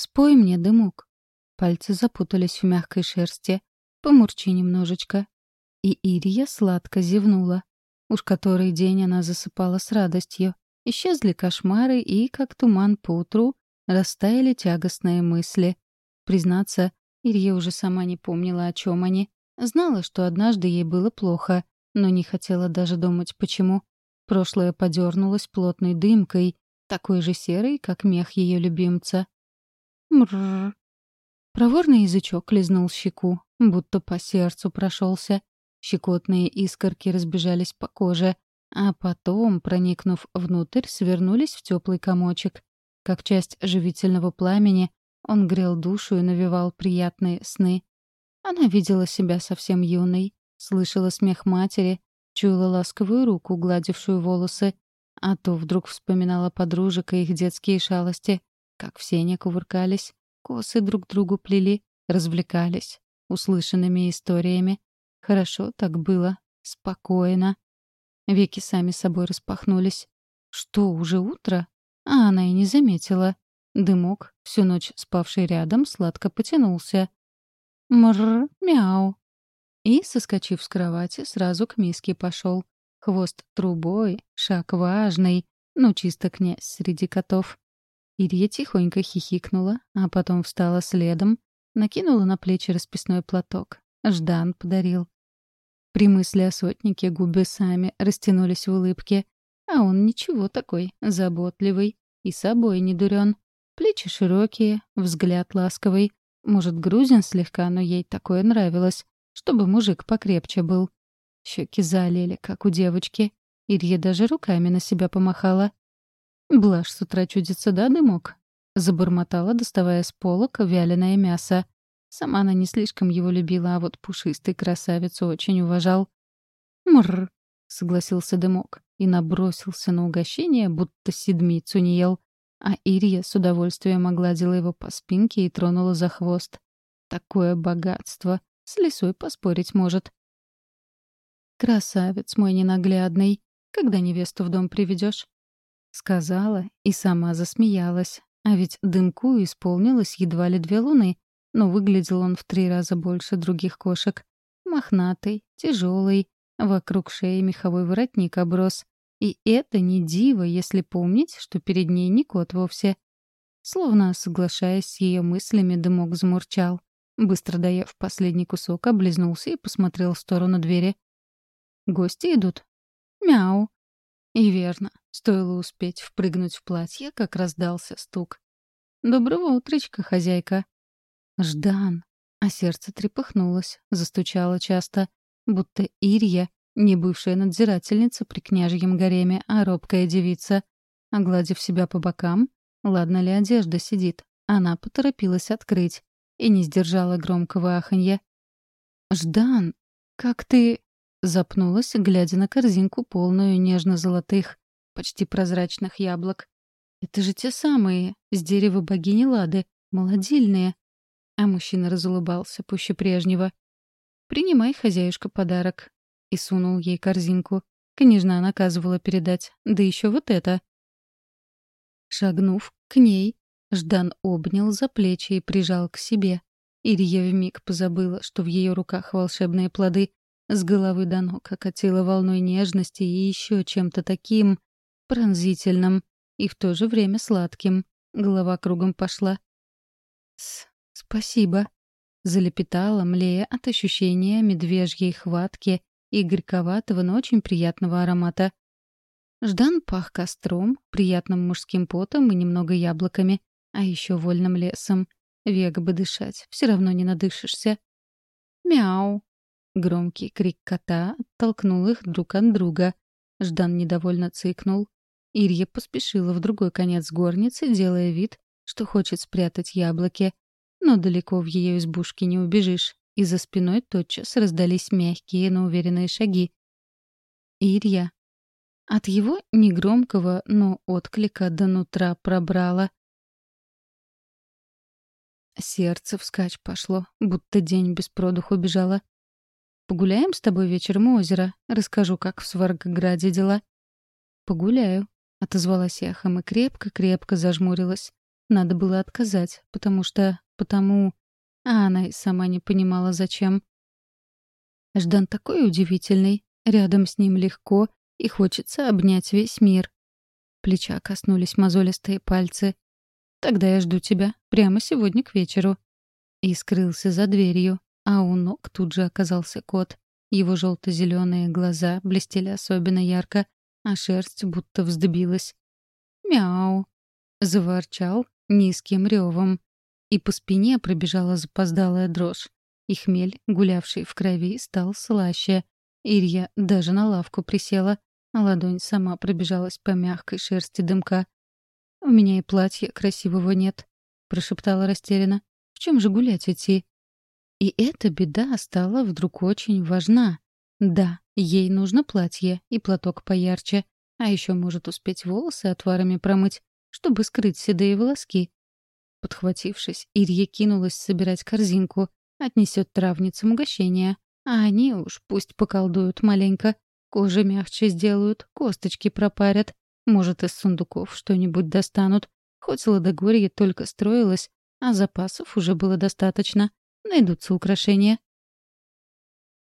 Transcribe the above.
«Спой мне, дымок». Пальцы запутались в мягкой шерсти. «Помурчи немножечко». И Ирия сладко зевнула. Уж который день она засыпала с радостью. Исчезли кошмары, и, как туман поутру, растаяли тягостные мысли. Признаться, Ирия уже сама не помнила, о чем они. Знала, что однажды ей было плохо, но не хотела даже думать, почему. Прошлое подернулось плотной дымкой, такой же серой, как мех ее любимца. Мрррр. Проворный язычок лизнул щеку, будто по сердцу прошелся. Щекотные искорки разбежались по коже, а потом, проникнув внутрь, свернулись в теплый комочек. Как часть живительного пламени, он грел душу и навевал приятные сны. Она видела себя совсем юной, слышала смех матери, чуяла ласковую руку, гладившую волосы, а то вдруг вспоминала подружек и их детские шалости, как все они кувыркались, косы друг другу плели, развлекались услышанными историями. Хорошо так было, спокойно. Веки сами собой распахнулись. Что, уже утро? А она и не заметила. Дымок, всю ночь спавший рядом, сладко потянулся. Мр, мяу. И, соскочив с кровати, сразу к миске пошел. Хвост трубой, шаг важный, ну чисто князь среди котов. Ирия тихонько хихикнула, а потом встала следом, накинула на плечи расписной платок. Ждан подарил. При мысли о сотнике губы сами растянулись в улыбке, а он ничего такой, заботливый и собой не дурен. Плечи широкие, взгляд ласковый. Может, грузин слегка, но ей такое нравилось, чтобы мужик покрепче был. Щеки залили, как у девочки. Ирья даже руками на себя помахала. «Блажь с утра чудится, да, дымок?» Забормотала, доставая с полок вяленое мясо. Сама она не слишком его любила, а вот пушистый красавицу очень уважал. «Мррр», — согласился дымок и набросился на угощение, будто седмицу не ел. А Ирия с удовольствием огладила его по спинке и тронула за хвост. Такое богатство! С лисой поспорить может. «Красавец мой ненаглядный, когда невесту в дом приведешь? Сказала и сама засмеялась. А ведь дымку исполнилось едва ли две луны, но выглядел он в три раза больше других кошек. Мохнатый, тяжелый, вокруг шеи меховой воротник оброс. И это не диво, если помнить, что перед ней не кот вовсе. Словно соглашаясь с ее мыслями, дымок замурчал. Быстро доев последний кусок, облизнулся и посмотрел в сторону двери. Гости идут. Мяу. И верно, стоило успеть впрыгнуть в платье, как раздался стук. «Доброго утречка, хозяйка». Ждан. А сердце трепыхнулось, застучало часто, будто Ирья, не бывшая надзирательница при княжьем гареме, а робкая девица. Огладив себя по бокам, ладно ли одежда сидит, она поторопилась открыть и не сдержала громкого аханья. «Ждан, как ты...» Запнулась, глядя на корзинку, полную нежно-золотых, почти прозрачных яблок. «Это же те самые, с дерева богини Лады, молодильные». А мужчина разулыбался пуще прежнего. «Принимай, хозяюшка, подарок». И сунул ей корзинку. Княжна наказывала передать. Да еще вот это. Шагнув к ней, Ждан обнял за плечи и прижал к себе. Ирия вмиг позабыла, что в ее руках волшебные плоды, с головы до ног окатила волной нежности и еще чем-то таким пронзительным и в то же время сладким. Голова кругом пошла. «С «Спасибо», — залепетала, млея от ощущения медвежьей хватки и горьковатого, но очень приятного аромата. Ждан пах костром, приятным мужским потом и немного яблоками, а еще вольным лесом. Век бы дышать, все равно не надышишься. «Мяу!» Громкий крик кота оттолкнул их друг от друга. Ждан недовольно цыкнул. Ирья поспешила в другой конец горницы, делая вид, что хочет спрятать яблоки. Но далеко в ее избушке не убежишь, и за спиной тотчас раздались мягкие, но уверенные шаги. Ирья. От его негромкого, но отклика до нутра пробрала. Сердце вскачь пошло, будто день без продуху бежало. Погуляем с тобой вечером у озера. Расскажу, как в Сваргограде дела». «Погуляю», — отозвалась эхом и крепко-крепко зажмурилась. надо было отказать, потому что... потому... А она и сама не понимала, зачем. Ждан такой удивительный. Рядом с ним легко, и хочется обнять весь мир. Плеча коснулись мозолистые пальцы. «Тогда я жду тебя. Прямо сегодня к вечеру». И скрылся за дверью, а у ног тут же оказался кот. Его желто-зеленые глаза блестели особенно ярко, а шерсть будто вздыбилась. «Мяу!» — заворчал низким ревом. И по спине пробежала запоздалая дрожь. И хмель, гулявший в крови, стал слаще. Ирья даже на лавку присела, а ладонь сама пробежалась по мягкой шерсти дымка. «У меня и платья красивого нет», — прошептала растерянно. «В чем же гулять идти?» И эта беда стала вдруг очень важна. Да, ей нужно платье и платок поярче, а еще может успеть волосы отварами промыть, чтобы скрыть седые волоски. Подхватившись, Ирья кинулась собирать корзинку, отнесет травницам угощение, а они уж пусть поколдуют маленько, кожи мягче сделают, косточки пропарят, может, из сундуков что-нибудь достанут. Хоть Ладогорье только строилось, а запасов уже было достаточно. Найдутся украшения.